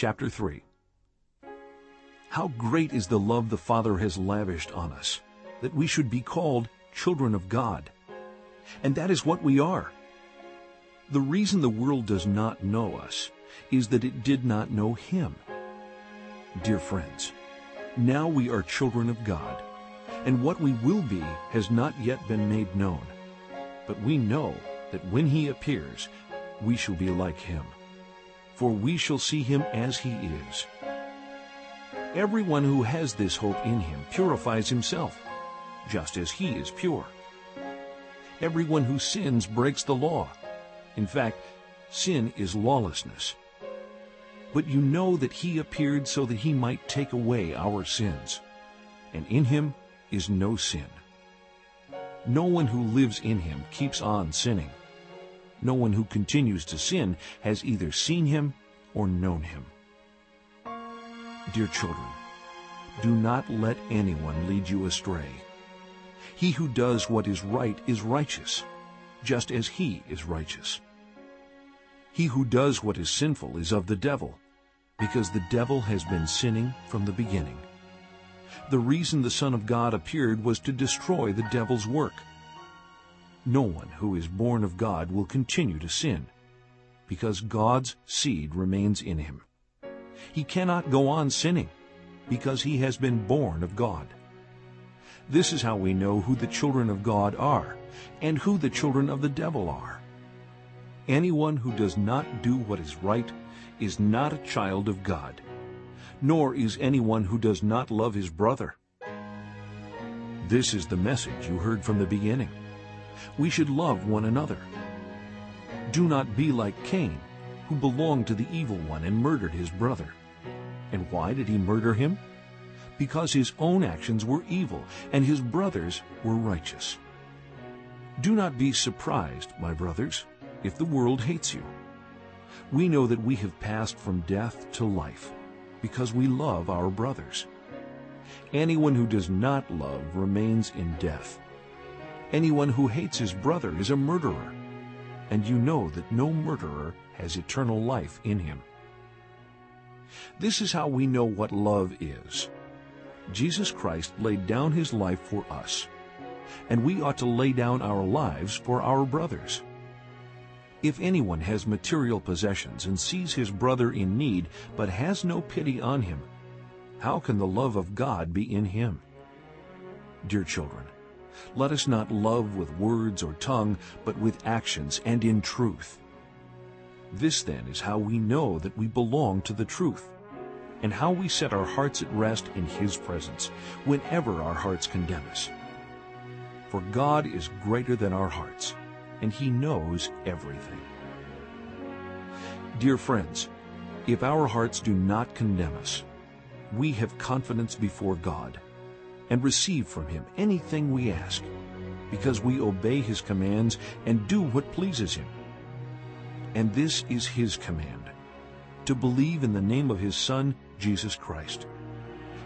chapter 3. How great is the love the Father has lavished on us, that we should be called children of God. And that is what we are. The reason the world does not know us is that it did not know Him. Dear friends, now we are children of God, and what we will be has not yet been made known. But we know that when He appears, we shall be like Him, for we shall see Him as He is. Everyone who has this hope in Him purifies himself, just as He is pure. Everyone who sins breaks the law. In fact, sin is lawlessness. But you know that he appeared so that he might take away our sins. And in him is no sin. No one who lives in him keeps on sinning. No one who continues to sin has either seen him or known him. Dear children, do not let anyone lead you astray. He who does what is right is righteous, just as he is righteous. He who does what is sinful is of the devil, because the devil has been sinning from the beginning. The reason the Son of God appeared was to destroy the devil's work. No one who is born of God will continue to sin, because God's seed remains in him. He cannot go on sinning, because he has been born of God. This is how we know who the children of God are, and who the children of the devil are. Anyone who does not do what is right is not a child of God, nor is anyone who does not love his brother. This is the message you heard from the beginning. We should love one another. Do not be like Cain, who belonged to the evil one and murdered his brother. And why did he murder him? Because his own actions were evil and his brothers were righteous. Do not be surprised, my brothers, if the world hates you. We know that we have passed from death to life because we love our brothers. Anyone who does not love remains in death. Anyone who hates his brother is a murderer, and you know that no murderer has eternal life in him. This is how we know what love is. Jesus Christ laid down his life for us, and we ought to lay down our lives for our brothers. If anyone has material possessions and sees his brother in need but has no pity on him, how can the love of God be in him? Dear children, let us not love with words or tongue, but with actions and in truth. This then is how we know that we belong to the truth, and how we set our hearts at rest in His presence, whenever our hearts condemn us. For God is greater than our hearts, and He knows everything. Dear friends, if our hearts do not condemn us, we have confidence before God and receive from Him anything we ask, because we obey His commands and do what pleases Him. And this is His command, to believe in the name of His Son, Jesus Christ,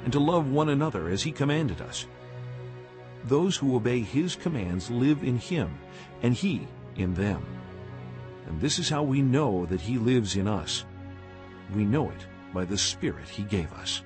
and to love one another as He commanded us. Those who obey His commands live in Him, and He in them. And this is how we know that He lives in us. We know it by the Spirit He gave us.